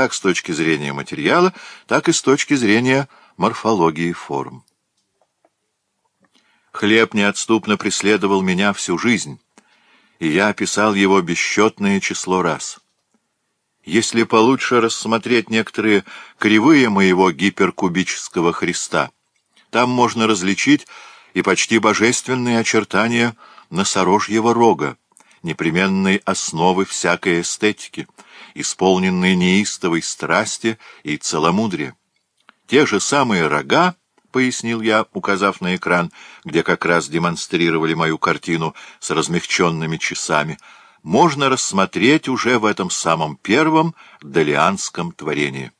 как с точки зрения материала, так и с точки зрения морфологии форм. Хлеб неотступно преследовал меня всю жизнь, и я описал его бесчетное число раз. Если получше рассмотреть некоторые кривые моего гиперкубического Христа, там можно различить и почти божественные очертания носорожьего рога, непременной основы всякой эстетики, исполненной неистовой страсти и целомудрия. Те же самые рога, — пояснил я, указав на экран, где как раз демонстрировали мою картину с размягченными часами, — можно рассмотреть уже в этом самом первом долианском творении.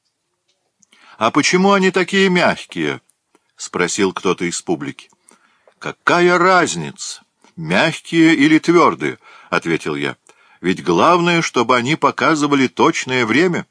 — А почему они такие мягкие? — спросил кто-то из публики. — Какая разница? «Мягкие или твердые?» — ответил я. «Ведь главное, чтобы они показывали точное время.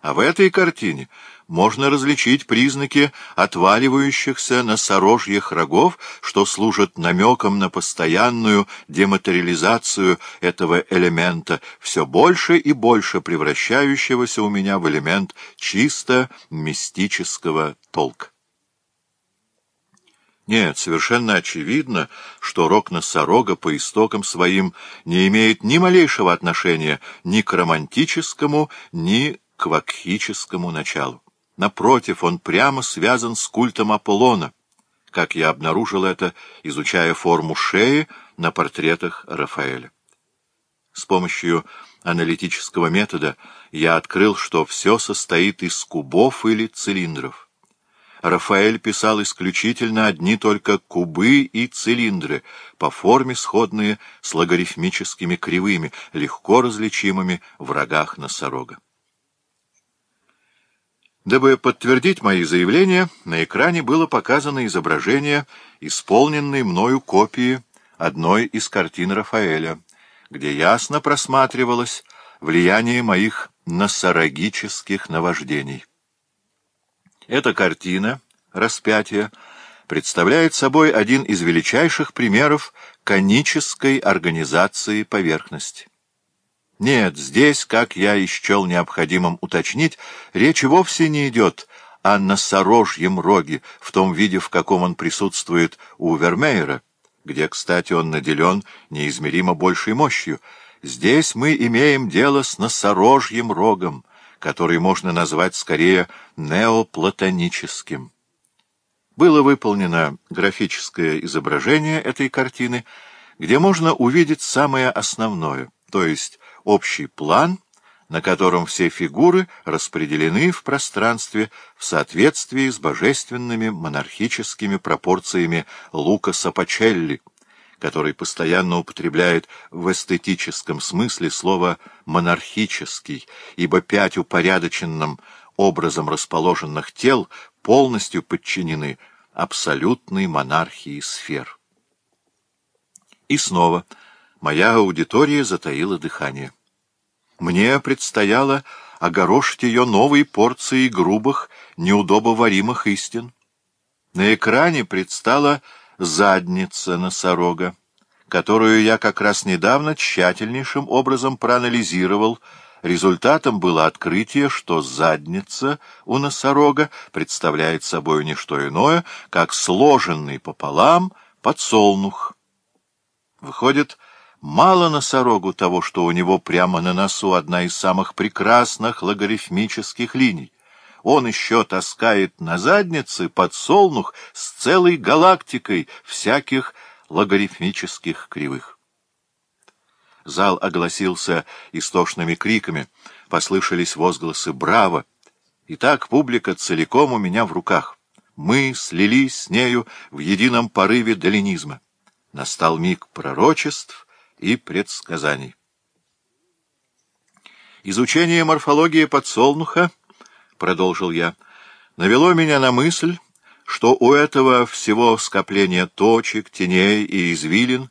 А в этой картине можно различить признаки отваливающихся носорожьих рогов, что служат намеком на постоянную дематериализацию этого элемента, все больше и больше превращающегося у меня в элемент чисто мистического толка. Нет, совершенно очевидно, что рок носорога по истокам своим не имеет ни малейшего отношения ни к романтическому, ни к вакхическому началу. Напротив, он прямо связан с культом Аполлона, как я обнаружил это, изучая форму шеи на портретах Рафаэля. С помощью аналитического метода я открыл, что все состоит из кубов или цилиндров. Рафаэль писал исключительно одни только кубы и цилиндры, по форме сходные с логарифмическими кривыми, легко различимыми в рогах носорога. Дабы подтвердить мои заявления, на экране было показано изображение, исполненное мною копии одной из картин Рафаэля, где ясно просматривалось влияние моих носорогических наваждений. Эта картина «Распятие» представляет собой один из величайших примеров конической организации поверхности. Нет, здесь, как я исчел необходимым уточнить, речи вовсе не идет о носорожьем роге в том виде, в каком он присутствует у Вермеера, где, кстати, он наделен неизмеримо большей мощью. Здесь мы имеем дело с носорожьим рогом — который можно назвать скорее неоплатоническим. Было выполнено графическое изображение этой картины, где можно увидеть самое основное, то есть общий план, на котором все фигуры распределены в пространстве в соответствии с божественными монархическими пропорциями Лука Сапачелли. — который постоянно употребляет в эстетическом смысле слово «монархический», ибо пять упорядоченным образом расположенных тел полностью подчинены абсолютной монархии сфер. И снова моя аудитория затаила дыхание. Мне предстояло огорошить ее новой порцией грубых, неудобоваримых истин. На экране предстала задница носорога, которую я как раз недавно тщательнейшим образом проанализировал. Результатом было открытие, что задница у носорога представляет собой не что иное, как сложенный пополам подсолнух. Выходит, мало носорогу того, что у него прямо на носу одна из самых прекрасных логарифмических линий он еще таскает на заднице подсолнух с целой галактикой всяких логарифмических кривых. Зал огласился истошными криками, послышались возгласы «Браво!». И так публика целиком у меня в руках. Мы слились с нею в едином порыве долинизма. Настал миг пророчеств и предсказаний. Изучение морфологии подсолнуха —— продолжил я, — навело меня на мысль, что у этого всего скопления точек, теней и извилин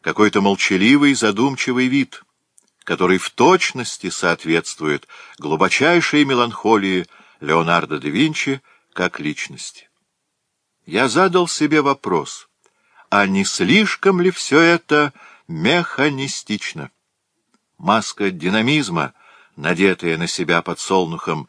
какой-то молчаливый задумчивый вид, который в точности соответствует глубочайшей меланхолии Леонардо да Винчи как личности. Я задал себе вопрос, а не слишком ли все это механистично? Маска динамизма, надетая на себя под солнухом,